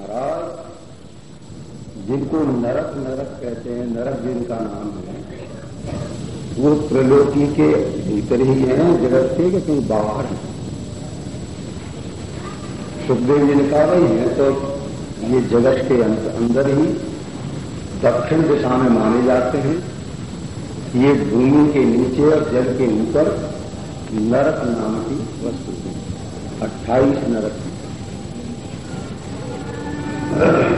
महाराज, जिनको नरक नरक कहते हैं, नरक जिनका नाम है, वो त्रिलोकी के भीतर ही हैं, जगत के कि कहीं बाहर हैं। सुखदेव जी ने कहा भाई है तो ये जगत के अंदर ही, दक्षिण दिशा में माने जाते हैं। ये भूमि के नीचे और जल के ऊपर नरक नाम की वस्तु है। अट्ठाईस नरक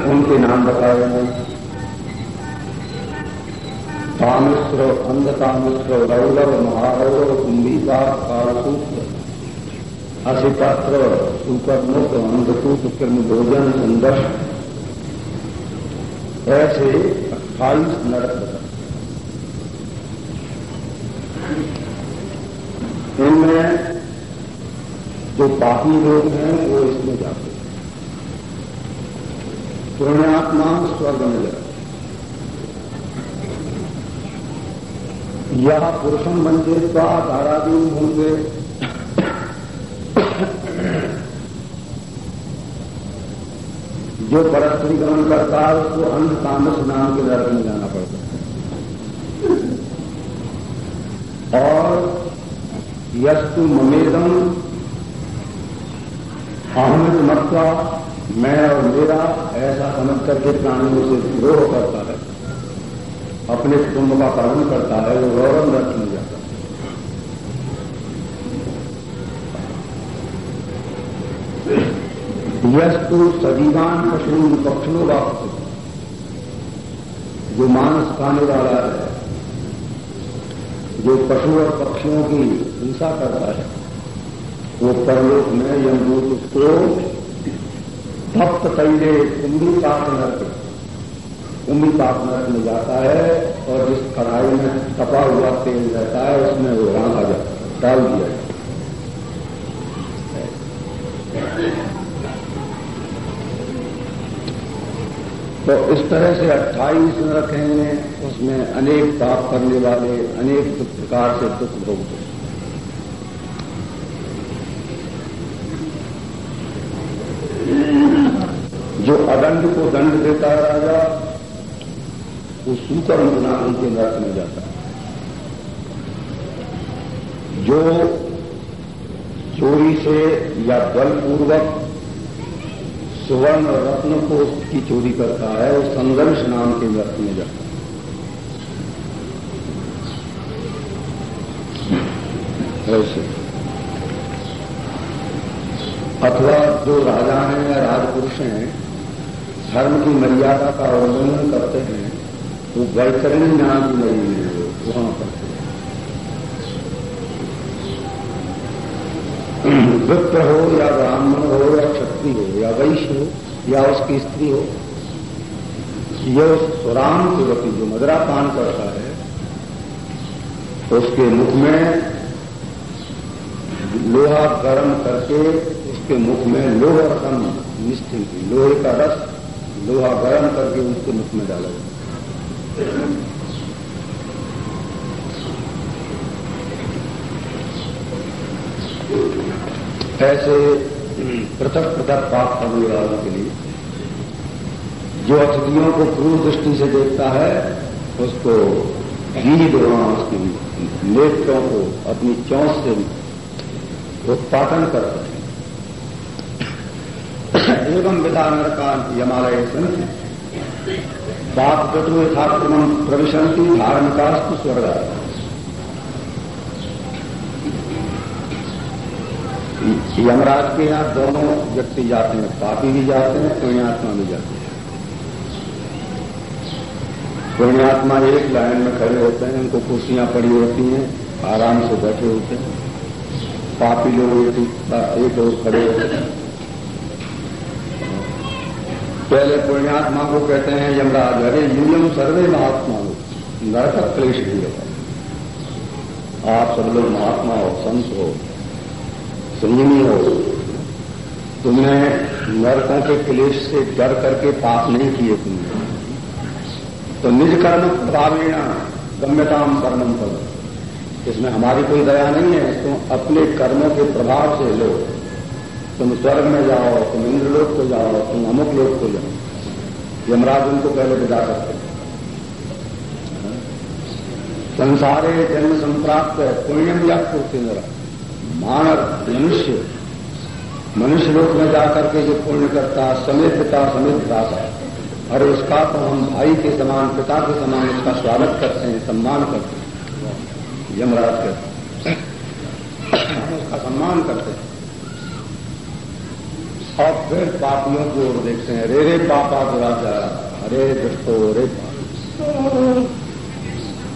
उनके नाम बताए हैं। कामेश्वर अंध कामेश्वर रौलव महारौरव कुंभीका कालसूत्र असिपात्र सुकर्मुख अंधकूट कृम भोजन संदर्श ऐसे अट्ठाईस नरक इनमें जो पापी लोग हैं, वो इसमें जाते हैं। पुण्यात्मा स्वर्ग में जाते या पुरुषम मंदिर का धारादीन होंगे। जो परस्त्री ग्रहण करता है, उसको अंध तामस नाम के नरक में जाना पड़ता। है और यस्तु ममेदम अहमद मक्का मैं और मेरा ऐसा समझ करके प्राणियों से द्रोह करता है, अपने कुटुंब का पालन करता है, वो गौरव रख नहीं जाता। यस्तु सजीवान पशु पक्षियों का जो मांस खाने वाला है, जो पशु और पक्षियों की हिंसा करता है, वो परलोक में यमदूत उसको तप्त तैले कुंभी पाप नरक। कुंभी पाप नरक में जाता है और जिस कढ़ाई में तपा हुआ तेल रहता है, उसमें वो आ जाता डाल दिया। तो इस तरह से 28 नरक हैं, उसमें अनेक पाप करने वाले, अनेक प्रकार से दुख भोगते जो अदंड को दंड देता है राजा, वो सुकर्म गुना उनके नरक में जाता है। जो चोरी से या बलपूर्वक सुवर्ण रत्न को की चोरी करता है, वो संघर्ष नाम के व्यर्थ में जाता है। ऐसे। अथवा जो राजा हैं या राजपुरुष हैं धर्म की मर्यादा का उल्लंघन करते हैं वो वैतरणी नाम की नहीं है, वहाँ करते हैं हो या ब्राह्मण हो या क्षत्रिय हो, या वैश्य हो, या उसकी स्त्री हो यह उस स्वराम युवती जो मदरा पान करता है, उसके मुख में लोहा गर्म करके, उसके मुख में लोह रसम निश्चित लोहे का रस लोहा गर्म करके उसके मुख में डाला जाए। ऐसे पृथक पृथक पाप करने वालों के लिए, जो अतिथियों को पूर्व दृष्टि से देखता है, उसको गीत वहाँ उसकी नेत्रों को अपनी चौंस से उत्पादन करते हैं। एवं विधा नरकान यमालय संति पाप गतो यथाक्रम प्रविशंति धार्मिकास्तु स्वर्ग। यमराज के यहाँ दोनों व्यक्ति जाते हैं, पापी भी जाते हैं, पुण्यात्मा भी जाते हैं। पुण्यात्मा एक लाइन में खड़े होते हैं, उनको कुर्सियाँ पड़ी होती हैं, आराम से बैठे होते हैं। पापी लोग एक और खड़े होते हैं। पहले पुण्यात्मा को कहते हैं यमराज, अरे यूयम सर्वे महात्मा हो। नरक क्लेश भी होगा आप सब लोग महात्मा हो, संत हो संयमी हो। तुमने नरकों के क्लेश से डर करके पाप नहीं किए तुमने। तो निज कर्म प्रभावेण गम्यताम कर्मम कर। इसमें हमारी कोई दया नहीं है, तुम अपने कर्मों के प्रभाव से लो। तुम स्वर्ग में जाओ, तुम इंद्र इंद्रलोक को जाओ, तुम अमुक लोक को जाओ। यमराज उनको पहले बिता सकते संसारे जन्म संप्राप्त है पुण्यम या मेरा मानव, मनुष्य मनुष्य लोक में जाकर के जो पुण्य करता समृद्धता समृद्धता और उसका तो हम भाई के समान, पिता के समान उसका स्वागत करते हैं, सम्मान करते हैं। यमराज करते हैं। उसका सम्मान करते हैं। और फिर पापियों की ओर देखते हैं, रे रे पापा दुराचार अरे दुष्टो रे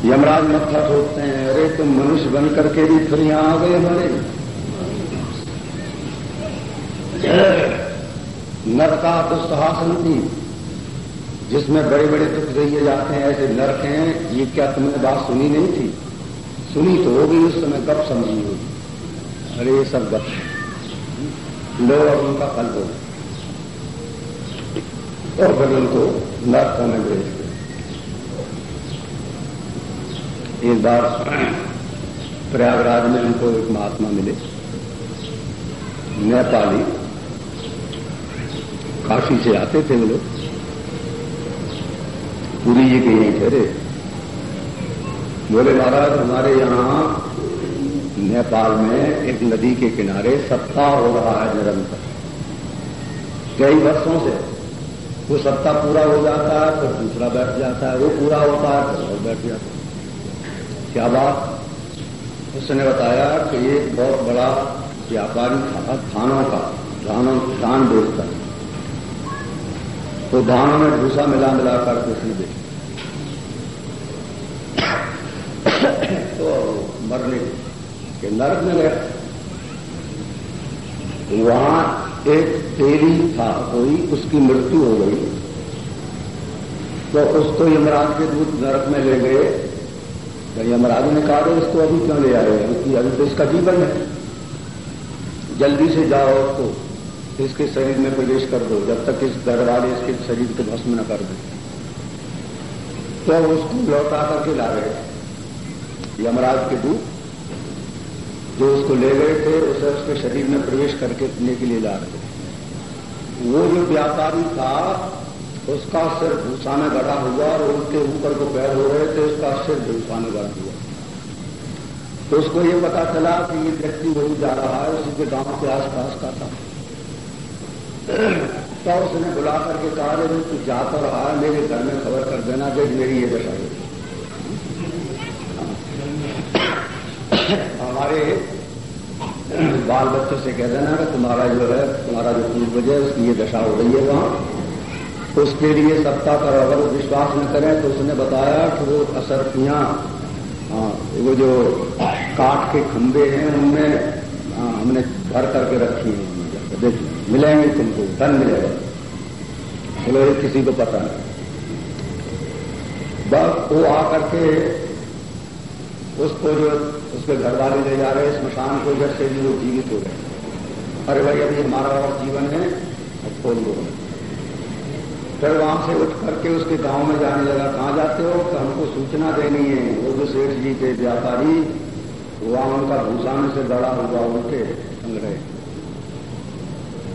यमराज मत्था ठोकते हैं अरे तुम मनुष्य बन करके भी फिर यहाँ आ गए हमारे। नरका थी जिसमें बड़े बड़े दुख दिए जाते हैं, ऐसे नरक हैं, ये क्या तुमने बात सुनी नहीं थी? सुनी तो होगी, उस समय गप समझी होगी? अरे, ये सब गप लो और उनका फल दो। और फिर उनको नर्क में भेज दो एक बार प्रयागराज में उनको एक महात्मा मिले, नेपाली। काशी से आते थे वो लोग। पूरी जी के यहीं ठहरे। बोले, महाराज, हमारे यहाँ नेपाल में एक नदी के किनारे सप्ताह हो रहा है निरंतर। कई वर्षों से वो सप्ताह पूरा हो जाता है, फिर दूसरा बैठ जाता है, वो पूरा होता है, फिर और बैठ जाता है। क्या बात? उसने बताया कि एक बहुत बड़ा व्यापारी था, धानों का, धानों, धान बेचता। है तो धानों में भूसा मिला मिला कर उसने बेचा। तो मरने के नर्क में गया वहाँ एक तेरी था, कोई उसकी मृत्यु हो गई। तो उसको यमराज के दूत नरक में ले गए। तो यमराज ने कहा इसको अभी क्यों ले आए क्योंकि अभी तो इसका जीवन है। जल्दी से जाओ उसको। इसके शरीर में प्रवेश कर दो, जब तक इस वाले इसके शरीर को भस्म न कर दे। तो उसको लौटा करके ला गए। यमराज के दूत जो उसको ले गए थे, उसे उसके शरीर में प्रवेश करके पीने के लिए ला रहे थे। वो जो व्यापारी था, उसका सिर भूसा में हुआ और उसके ऊपर को पैर हो रहे थे, उसका सिर भूसा में हुआ। तो उसको ये पता चला कि ये व्यक्ति वही जा रहा है, उसी के गाँव के आसपास का था। तो उसने बुला करके कहा तू जाता रहा मेरे घर में खबर कर देना कि मेरी ये दशा है। हमारे बाल बच्चों से कह देना कि तुम्हारा जो है तुम्हारा जो पूर्वज है उसकी ये दशा हो रही है वहाँ। उसके लिए सत्ता पर अगर विश्वास न करें तो उसने बताया कि वो असरपियाँ हाँ, वो जो काठ के खंभे हैं उनमें हाँ, हमने भर करके रखी है। देखिए मिलेंगे तुमको धन मिलेगा। चलो ये किसी को पता नहीं। बस वो आकर के उसको जो उसके घर वाले ले जा रहे स्मशान को जब से भी वो जीवित हो गए अरे भाई, अभी हमारा और जीवन है खोल दो। फिर वहाँ से उठ करके उसके गाँव में जाने लगा, कहाँ जाते हो? तो हमको सूचना देनी है, वो जो सेठ जी के व्यापारी, वहाँ उनका भूषण से बड़ा हुआ उनके संग्रह।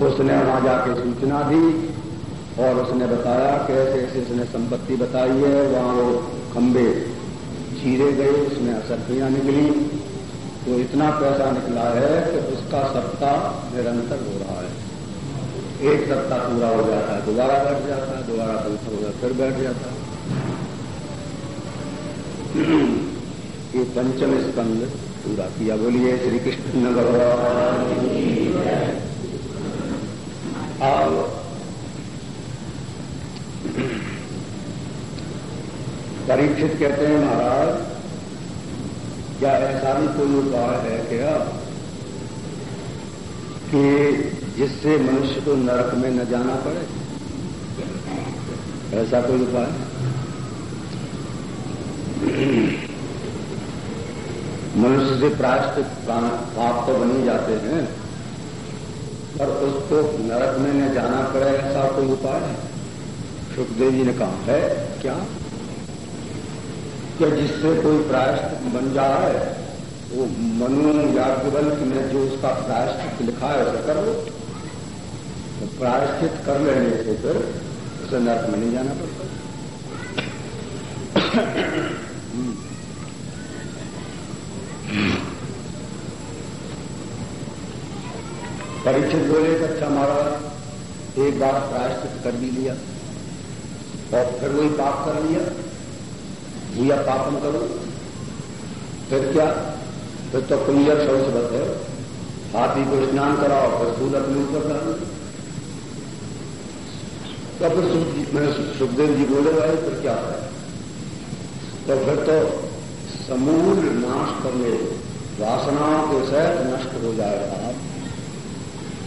उसने वहाँ जाके सूचना दी और उसने बताया कि ऐसे ऐसे उसने संपत्ति बताई है, वहाँ वो खंबे चीरे गए उसमें असरपियाँ निकली। तो इतना पैसा निकला है कि उसका सप्ताह निरंतर हो रहा है। एक सप्ताह पूरा हो जाता है, दोबारा बैठ जाता है, दोबारा दूसरा हो जाता फिर बैठ जाता है। ये पंचम स्कंद पूरा किया। बोलिए, श्री कृष्ण भगवान अब परीक्षित कहते हैं महाराज, क्या ऐसा भी कोई उपाय है क्या? कि जिससे मनुष्य को नरक में न जाना पड़े? ऐसा कोई उपाय मनुष्य से प्रायश्चित पाप तो बनी जाते हैं, पर उसको नरक में न जाना पड़े ऐसा कोई उपाय सुखदेव जी ने कहा, है क्या? कि जिससे कोई प्रायश्चित बन जाए, वो मनु याज्ञवल्क में जो उसका प्रायश्चित लिखा है, उसे करो प्रायश्चित कर लेने से फिर उसे नर्क में नहीं जाना पड़ता। परीक्षित बोले अच्छा महाराज, एक बार प्रायश्चित कर भी लिया और फिर वही पाप कर लिया। भूया पापन करो। फिर क्या? फिर तो पुण्य शौच है। हाथी को स्नान कराओ, फिर सूद अपने ऊपर डालो तो फिर मैंने सुखदेव जी बोले, भाई, फिर क्या है? तो फिर तो समूल नाश करने वासनाओं के सहित नष्ट हो जाएगा।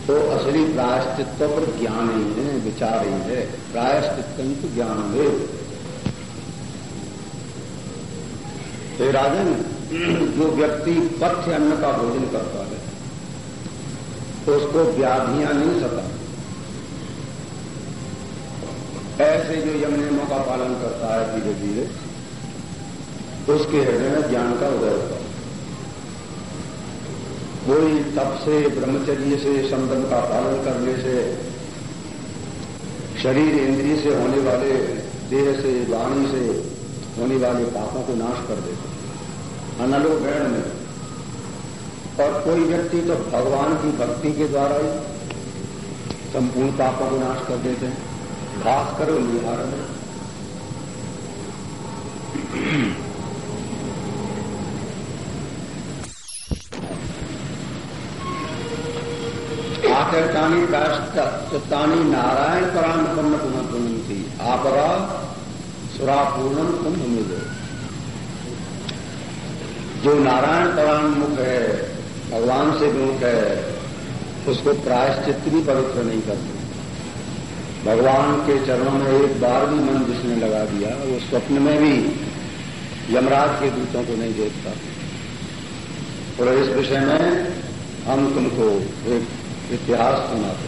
तो असली प्रायश्चित्व पर ज्ञान ही है, विचार ही है। प्रायश्चित ज्ञान है। हे राजन, जो व्यक्ति पथ्य अन्न का भोजन करता है तो उसको व्याधियाँ नहीं सता। ऐसे जो यम नियमों का पालन करता है धीरे धीरे उसके हृदय में ज्ञान का उदय होता है। कोई तप से, ब्रह्मचर्य से, संबंध का पालन करने से, शरीर इंद्रिय से होने वाले देह से, वाणी से होने वाले पापों को नाश कर देते अनलो गैण में। और कोई व्यक्ति तो भगवान की भक्ति के द्वारा ही संपूर्ण पापों को नाश कर देते हैं। घास करो, निहार में आचरतानी प्राश्चितानी नारायण पराम पन्न पुनः पुनंती आपरा सुरापूर्णम कुंभ मिले जो नारायण पराम मुख है, भगवान से मुख है, उसको प्रायश्चित भी पवित्र नहीं करते। भगवान के चरणों में एक बार भी मन जिसने लगा दिया, वो स्वप्न में भी यमराज के दूतों को नहीं देखता और इस विषय में हम तुमको एक इतिहास सुनाते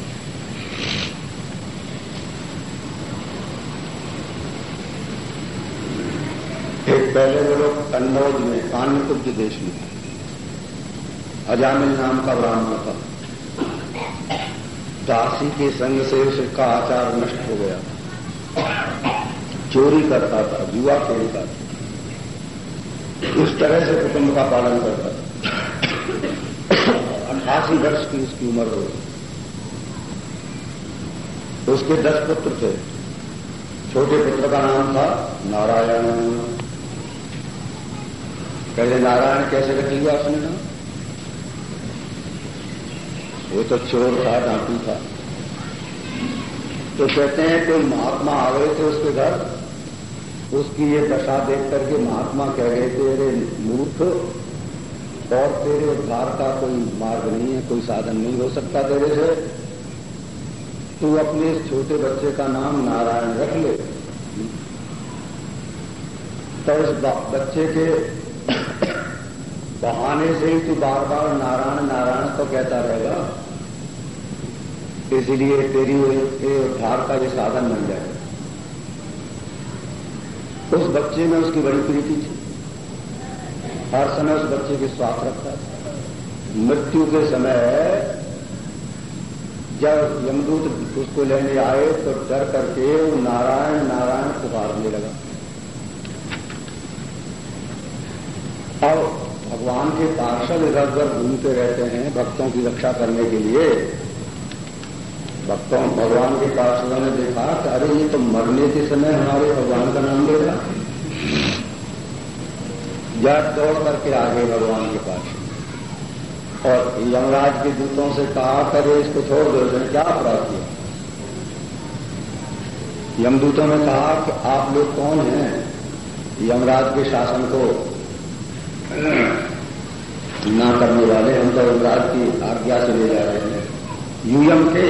एक पहले वो लोग कन्नौज में कान्यकुब्ज देश में। अजामिल नाम का ब्राह्मण था। दासी के संग से उसका आचार नष्ट हो गया। चोरी करता था, युवा खेलता था। उस तरह से कुटुंब का पालन करता था। अठासी वर्ष की उसकी उम्र हो उसके दस पुत्र थे। छोटे पुत्र का नाम था नारायण। पहले नारायण कैसे रख लिया उसने वो तो चोर था, डांकू था। तो कहते हैं, कोई महात्मा आ गए थे उसके घर? उसकी ये दशा देख करके महात्मा कह गए थे अरे मूर्ख और तेरे उद्धार का कोई मार्ग नहीं है, कोई साधन नहीं हो सकता तेरे से। तू अपने इस छोटे बच्चे का नाम नारायण रख ले। तो इस बच्चे के बहाने से ही तू बार बार नारायण नारायण तो कहता रहेगा। इसलिए तेरी उद्धार का ये साधन बन जाए। उस बच्चे में उसकी बड़ी प्रीति थी। हर समय उस बच्चे के स्वास्थ्य रखता था। मृत्यु के समय जब यमदूत उसको लेने आए तो डर करके वो नारायण नारायण पुकारने लगा। और भगवान के पार्षद इधर उधर घूमते रहते हैं भक्तों की रक्षा करने के लिए। भक्तों, भगवान के पार्षदों ने देखा कि अरे, ये तो मरने के समय हमारे भगवान का नाम ले रहा जट दौड़ करके आ गए भगवान के पास। और यमराज के दूतों से कहा करे इसको छोड़ दो, इसने क्या अपराध किया? यमदूतों ने कहा कि आप लोग कौन हैं? यमराज के शासन को ना करने वाले, हम तो यमराज की आज्ञा से ले जा रहे हैं। यूएम के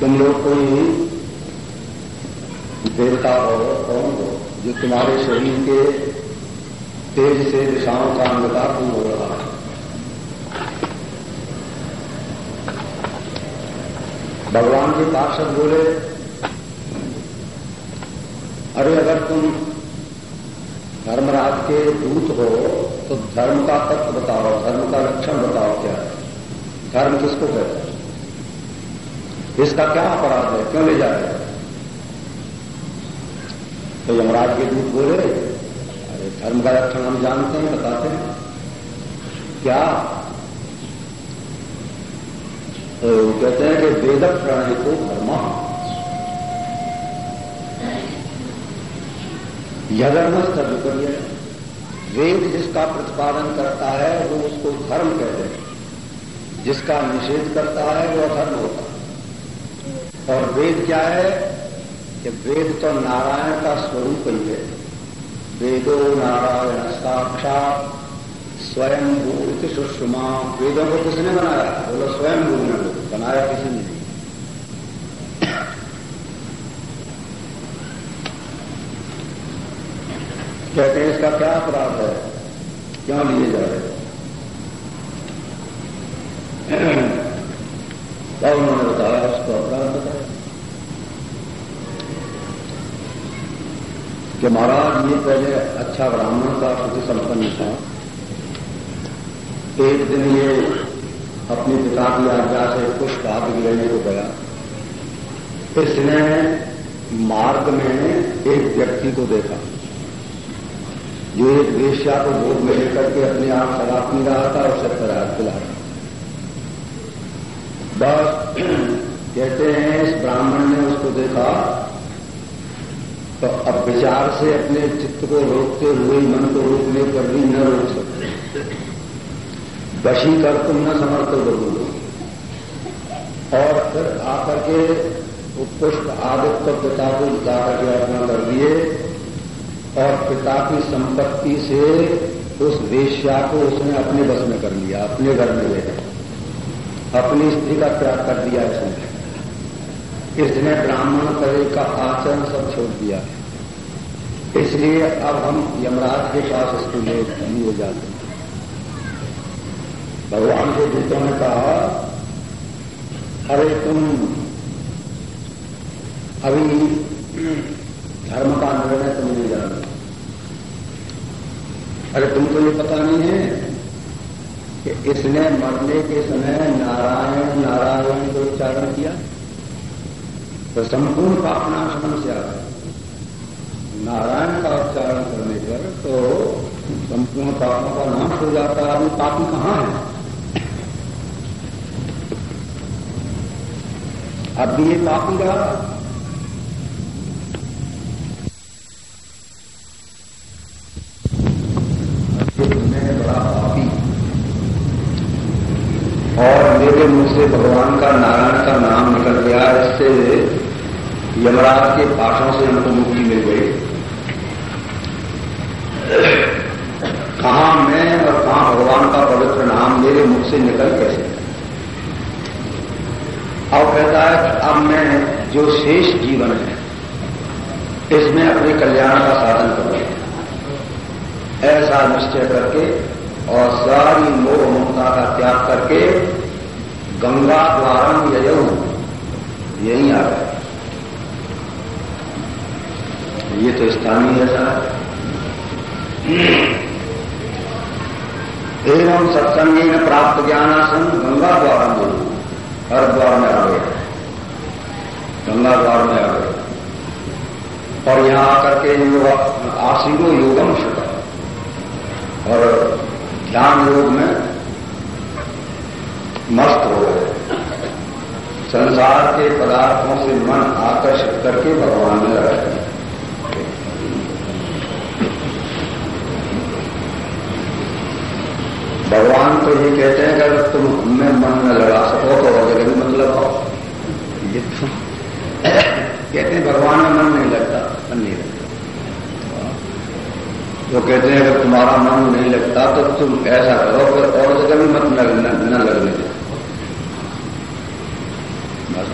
तुम लोग कोई देवता हो, कौन हो, जो तुम्हारे शरीर के तेज से दिशाओं का अंधकार दूर हो रहा है? भगवान के पार्षद बोले अरे अगर तुम धर्मराज के दूत हो तो धर्म का तत्व बताओ, धर्म का लक्षण बताओ क्या? है धर्म किसको कहते हैं? इसका क्या अपराध है? क्यों ले जा रहे तो यमराज के दूत बोले, अरे धर्म का लक्षण हम जानते हैं, बताते हैं। क्या? तो कहते हैं कि वेद प्रणय को धर्म यधर्म करिए वेद जिसका प्रतिपादन करता है, वो उसको धर्म कहते हैं। जिसका निषेध करता है, वो अधर्म होता है। और वेद क्या है? कि वेद तो नारायण का स्वरूप ही है। वेदो नारायण साक्षात स्वयं भूत सुषमा। वेदों को किसने बनाया? बोलो स्वयं भू ने बनाया किसी ने? कहते हैं, इसका क्या अपराध है? क्यों लिए जा रहे तब उन्होंने बताया, उसको अपराध बताया। कि महाराज, ये पहले अच्छा ब्राह्मण का श्रुति संपन्न था। एक दिन ये अपने पिता की आज्ञा से कुछ आदि लेने को गया। इसने मार्ग में एक व्यक्ति को देखा। एक वेश्या को भोग में लेकर के अपने आप शराब पी रहा था और सब शराब पिला बस कहते हैं, इस ब्राह्मण ने उसको देखा तो अब विचार से अपने चित्त को रोकते हुए, मन को रोकने पर भी न रोक सकते। बशी कर तुम न समर्थ बदलो और फिर आकर के उत्पुष्ट आदित्य पिता को जिता करके अर्पण कर दिए। और पिता की संपत्ति से उस वेश्या को उसने अपने बस में कर लिया, अपने घर में ले अपनी स्त्री का त्याग कर दिया इसने इसने ब्राह्मण तरह का आचरण सब छोड़ दिया। इसलिए अब हम यमराज के पास इसको ले हो जाते हैं। भगवान के दूतों ने कहा, अरे तुम अभी धर्म का निर्णय तुम नहीं जाना अरे तुमको ये पता नहीं है कि इसने मरने के समय नारायण नारायण को उच्चारण किया तो संपूर्ण पापनाशमन से आ नारायण का उच्चारण करने पर तो संपूर्ण पापों का नाश हो जाता है अभी पापी कहाँ है? अब ये पापी रहा। मेरे मुँह से भगवान का नारायण का नाम निकल गया, इससे यमराज के पाठों से हमको मुक्ति मिल गई। कहा मैं और कहा भगवान का पवित्र नाम मेरे मुख से निकल कैसे अब कहता है कि अब मैं जो शेष जीवन है, इसमें अपने कल्याण का साधन करूँगा ऐसा निश्चय करके और सारी मोह ममता का त्याग करके गंगा द्वारम यजऊ यही आ रहा है। ये तो स्थानीय ऐसा है। एवं सत्संगी में प्राप्त ज्ञानासन गंगा द्वारा बोलू हर द्वार में आ गए। गंगा द्वार में आ गए। और यहाँ आकर के आशीरो योगम शुभ। और ध्यान योग में मस्त हो संसार के पदार्थों से मन आकर्षित करके भगवान में रहे भगवान तो ये कहते हैं कि अगर तुम हमें मन में लगा सको तो जगह भी मतलब हो ये तो कहते हैं भगवान में मन नहीं लगता, मन नहीं लगता। वो कहते हैं अगर तुम्हारा मन नहीं लगता तो तुम ऐसा करो, फिर और जगह भी मत न लगने दो।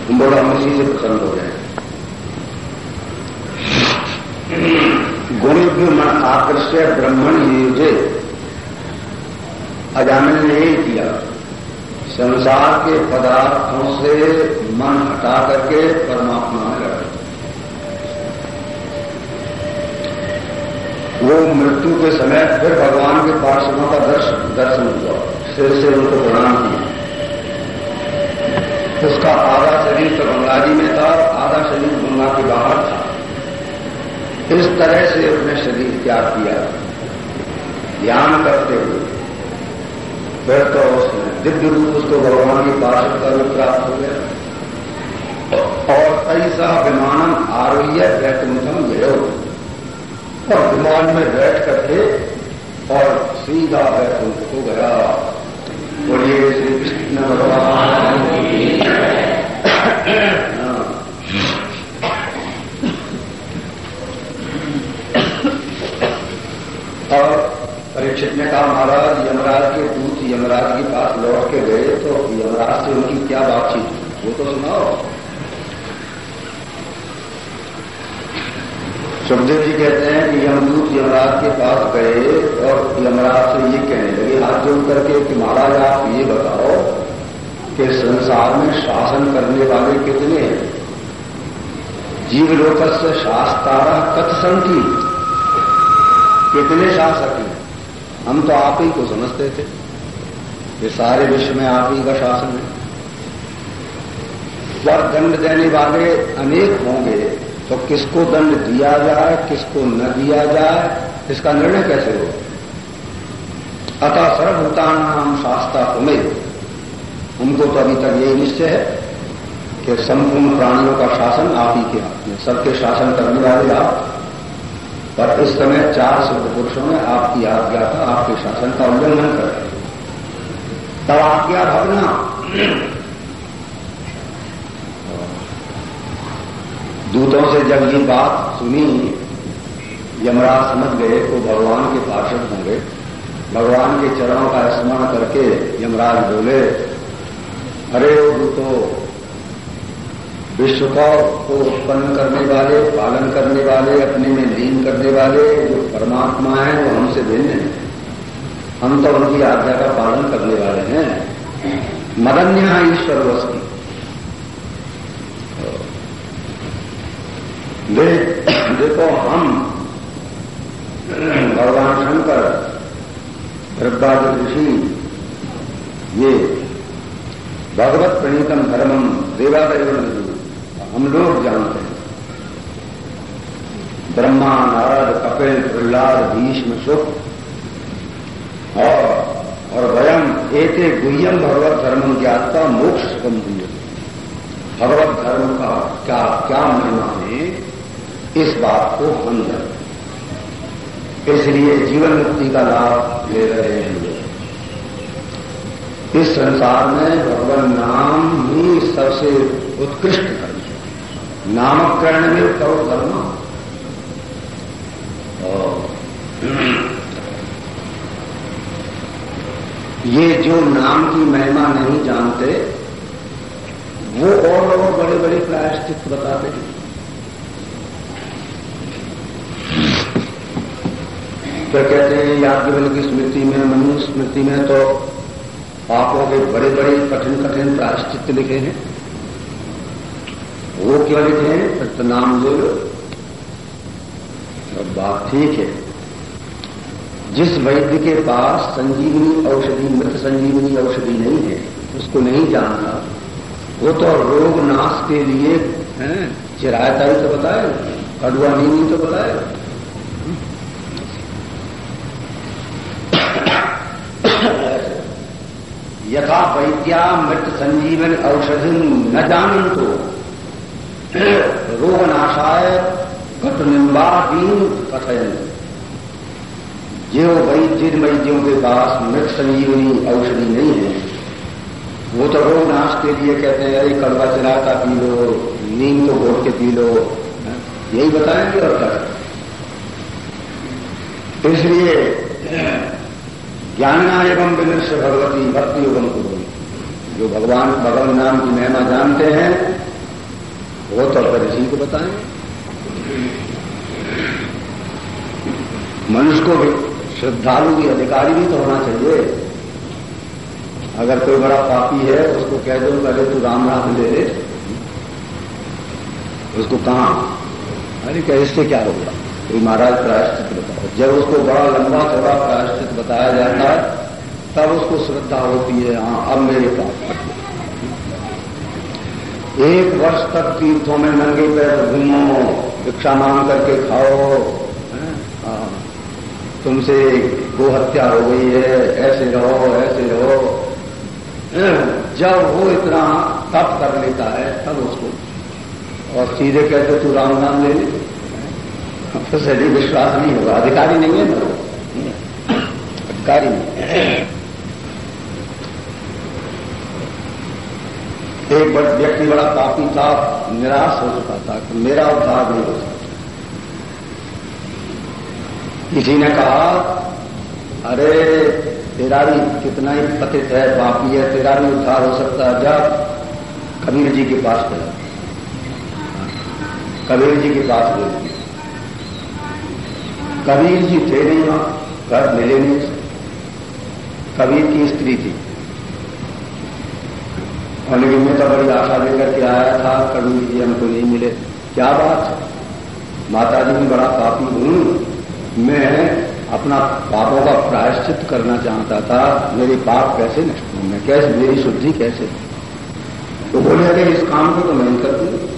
तुम बड़ा उसी से प्रसन्न हो जाए गुणिभ्य मन आकर्ष्य ब्रह्मण युजे अजामिल ने यही किया। संसार के पदार्थों से मन हटा करके परमात्मा में रहे वो मृत्यु के समय फिर भगवान के पार्षदों का दर्शन दर्शन हुआ। सिर से उनको प्रणाम किया। उसका आधा शरीर तो गंगा जी में था, आधा शरीर गंगा के बाहर था। इस तरह से उसने शरीर त्याग किया। ध्यान करते हुए फिर तो उसने दिव्य रूप उसको भगवान की पार्षद का रूप प्राप्त हो गया। और ऐसा विमानम आरोह्य व्यक्तमुखम गयो और विमान में बैठ करके और सीधा बैकुंठ हो गया। बोलिए, श्री कृष्ण भगवान और परीक्षित ने कहा, महाराज, यमराज के दूत, यमराज के पास लौट के गए तो यमराज से उनकी क्या बातचीत वो तो सुनाओ। सुखदेव जी कहते हैं कि यमदूत यमराज के पास गए और यमराज से ये कहने लगे, हाथ जोड़ करके कि महाराज, आप ये बताओ कि संसार में शासन करने वाले कितने हैं? जीवलोक से शास्तारा कथ संख्य कितने शासक हैं? हम तो आप ही को समझते थे। ये सारे विश्व में आप ही का शासन है। जब दंड देने वाले अनेक होंगे तो किसको दंड दिया जाए, किसको न दिया जाए, इसका निर्णय कैसे हो अतः सर्वभूतान नाम शास्त्रा तुम्हें उनको तो अभी तक यही निश्चय है कि संपूर्ण प्राणियों का शासन आप ही के हाथ में सबके शासन करने वाले आप। पर इस समय चार सिद्ध पुरुषों ने आपकी आज्ञा का, आपके शासन का उल्लंघन कर तब आज्ञा भगना दूतों से जब ये बात सुनी, यमराज समझ गए तो भगवान के पार्षद होंगे। भगवान के चरणों का स्मरण करके यमराज बोले, अरे दूतो विश्व का को उत्पन्न करने वाले पालन करने वाले अपने में लीन करने वाले जो परमात्मा है वो हमसे भिन्न है। हम तो उनकी आज्ञा का पालन करने वाले हैं। मदन्य ईश्वर वस्ती। दे, देखो हम भगवान शंकर भरद्वाज ऋषि ये भगवत प्रणीतम धर्मम देवादेव हम लोग जानते हैं। ब्रह्मा, नारद, कपिल, प्रहलाद, भीष्म, सुख, और और वयम, एते गुह्यम भगवत धर्म ज्ञाता मोक्ष सुगम भगवत धर्म का क्या क्या महिमा है? इस बात को हम जानते इसलिए जीवन मुक्ति का लाभ ले रहे हैं। लोग इस संसार में भगवान नाम ही सबसे उत्कृष्ट नामकरण में करो धर्म ये जो नाम की महिमा नहीं जानते, वो और और बड़े बड़े प्रायश्चित बताते हैं। तो कहते हैं याज्ञवल की स्मृति में मनु स्मृति में तो पापों के बड़े बड़े कठिन कठिन प्रायश्चित लिखे हैं। वो क्या लिखे हैं? तो नाम ले अब बात ठीक है। जिस वैद्य के पास संजीवनी औषधि, मृत संजीवनी औषधि नहीं है, उसको नहीं जानता वो तो रोग नाश के लिए चिरायता ही तो बताए कड़ुआ नींद तो बताए। यथा वैद्या मृत संजीवन औषधि न जानन तो रोग नाशाय घट निम्बादीन कथयन। जो वैद्य जिन वैद्यों के पास मृत संजीवनी औषधि नहीं है। वो तो रोग नाश के लिए कहते हैं, अरे, कड़वा का पी लो नीम को घोट के पी लो। यही बताएँगे और क्या? इसलिए ज्ञाना एवं विनृष्ट भगवती भक्ति योगम को जो भगवान भगवान नाम की महिमा जानते हैं वो तो इसी को बताएँ। मनुष्य को भी श्रद्धालु भी, अधिकारी भी तो होना चाहिए। अगर कोई बड़ा पापी है, उसको कह दो पहले तू राम राम ले उसको कहा? अरे क्या इससे क्या होगा? कोई महाराज प्रायश्चित बताओ जब उसको बड़ा लंबा चौड़ा प्रायश्चित बताया जाता है, तब उसको श्रद्धा होती है। हाँ अब मेरे पास। एक वर्ष तक तीर्थों में नंगे पैर घूमो, भिक्षा मांग करके खाओ। हाँ। तुमसे गो हत्या हो गई है, ऐसे रहो ऐसे रहो। जब वो इतना तप कर लेता है, तब उसको। और सीधे कहते, तू राम नाम ले ले। तो सही विश्वास नहीं होगा, अधिकारी नहीं है ना अधिकारी नहीं। एक बड़ व्यक्ति बड़ा पापी था निराश हो चुका था कि मेरा उद्धार नहीं हो सकता किसी ने कहा, अरे, तेरा भी कितना ही पतित है पापी है, तेरा भी उद्धार हो सकता है। जब कबीर जी के पास गए कबीर जी के पास गए कबीर जी थे नहीं वहाँ, घर मिले नहीं। कबीर की स्त्री थी। और लेकिन मैं तो बड़ी आशा लेकर के आया था कबीर जी हमको नहीं मिले। क्या बात? माता जी भी बड़ा पापी हूँ। मैं अपना पापों का प्रायश्चित करना चाहता था। मेरे पाप कैसे नष्ट हूँ? मैं कैसे, मेरी शुद्धि कैसे? तो बोले, अरे, इस काम को तो मैं नहीं कर तो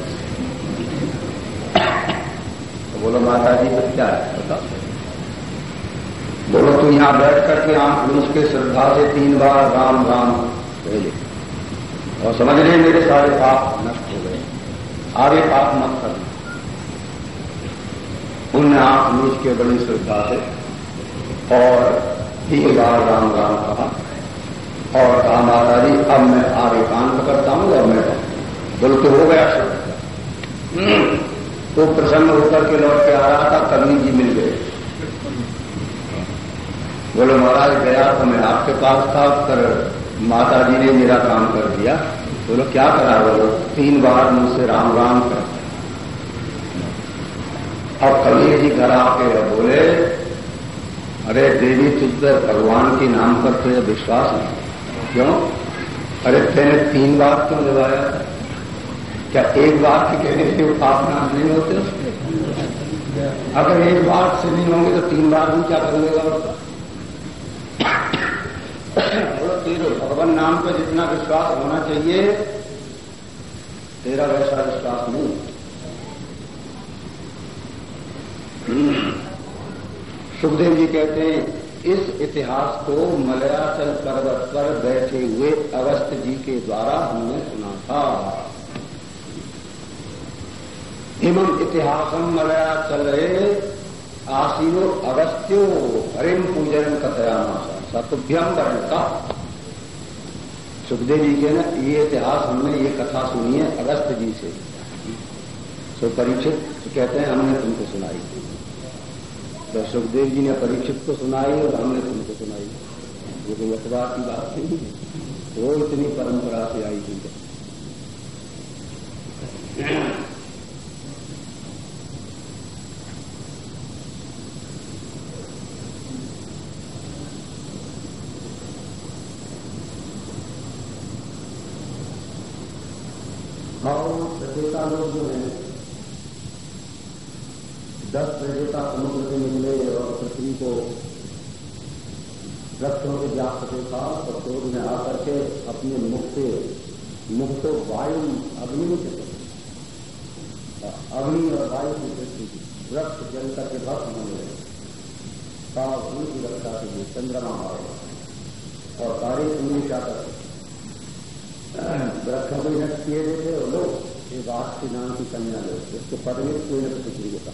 बोलो माता जी तो क्या है? बता बोलो तो यहाँ बैठ करके आँख मीच के श्रद्धा से तीन बार राम राम, पहले। और समझ रहे मेरे सारे पाप नष्ट हो गए। आगे पाप मत करना उनने आप मीच के बड़ी श्रद्धा से और तीन बार राम राम कहा। और कहा माता जी अब मैं आगे काम करता हूँ और मैं बोलो तो हो गया श्रद्धा तो प्रसन्न होकर के लौट के आ रहा था कबीर जी मिल गए। बोले, महाराज, गया तो मैं आपके पास था कर माता जी ने मेरा काम कर दिया। बोलो तो क्या करा बोलो तीन बार मुझसे राम राम कर। अब कबीर जी घर आके बोले, अरे देवी, तुझ भगवान के नाम पर तुझे विश्वास नहीं। क्यों? अरे तेने तीन बार क्यों लगाया क्या एक बार के कहने से पाप नाम नहीं होते उसके? अगर एक बार से नहीं होंगे तो तीन बार भी क्या कर उसका तेरे भगवान नाम पर जितना विश्वास होना चाहिए, तेरा वैसा विश्वास नहीं। सुखदेव जी कहते हैं, इस इतिहास को मलयाचल पर्वत पर बैठे हुए अगस्त जी के द्वारा हमने सुना था। एवं इतिहासम मलयाचल रहे आसीनो अगस्त्यो हरिम पूजन कथयामासा सतुभ्यम का सुखदेव जी के ना ये इतिहास हमने ये कथा सुनी है अगस्त जी से। तो परीक्षित कहते हैं, हमने तुमको सुनाई। तो सुखदेव जी ने परीक्षित को सुनाई और हमने तुमको सुनाई। ये कोई अखबार की बात नहीं है। वो इतनी परंपरा से आई थी देवता लोग जो हैं, दस देवता समुद्र से निकले और पृथ्वी को वृक्षों के व्याप्त देखा तो क्रोध में आकर के अपने मुख से, मुख तो वायु, अग्नि में चले अग्नि और वायु की दृष्टि की वृक्ष जल करके भक्त होने लगे साव की रक्षा के लिए चंद्रमा आए और सारे उन्नीस आकर वृक्षों को नष्ट किए देते और लोग एक आठ नाम की कन्या लो उसके पद में कोई न कुछ होता।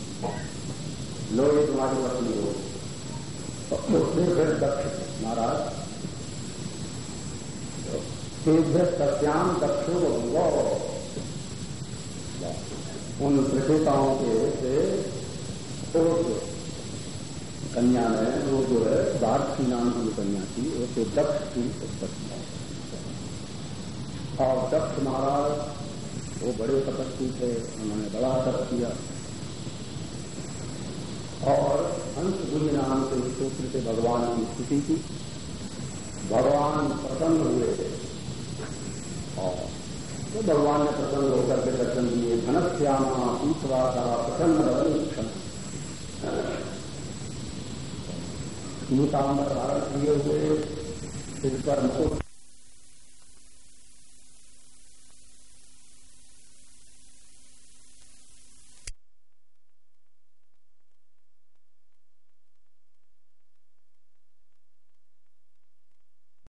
लो ये तुम्हारी पत्नी हो। तो उसने फिर दक्ष महाराज। तेभ्य सत्याम दक्षो उन प्रचेताओं के से उस कन्या ने वो जो है भारती नाम की कन्या थी, वो तो दक्ष की उत्पत्ति और दक्ष महाराज वो बड़े तपस्वी थे, उन्होंने बड़ा तप किया। और अंश गुरु नाम के सूत्र से भगवान की स्थिति की। भगवान प्रसन्न हुए। थे और तो भगवान ने प्रसन्न होकर के दर्शन दिए धनश्यामा का प्रसन्न रवनीक्षण धारण किए हुए, सिर पर मुकुट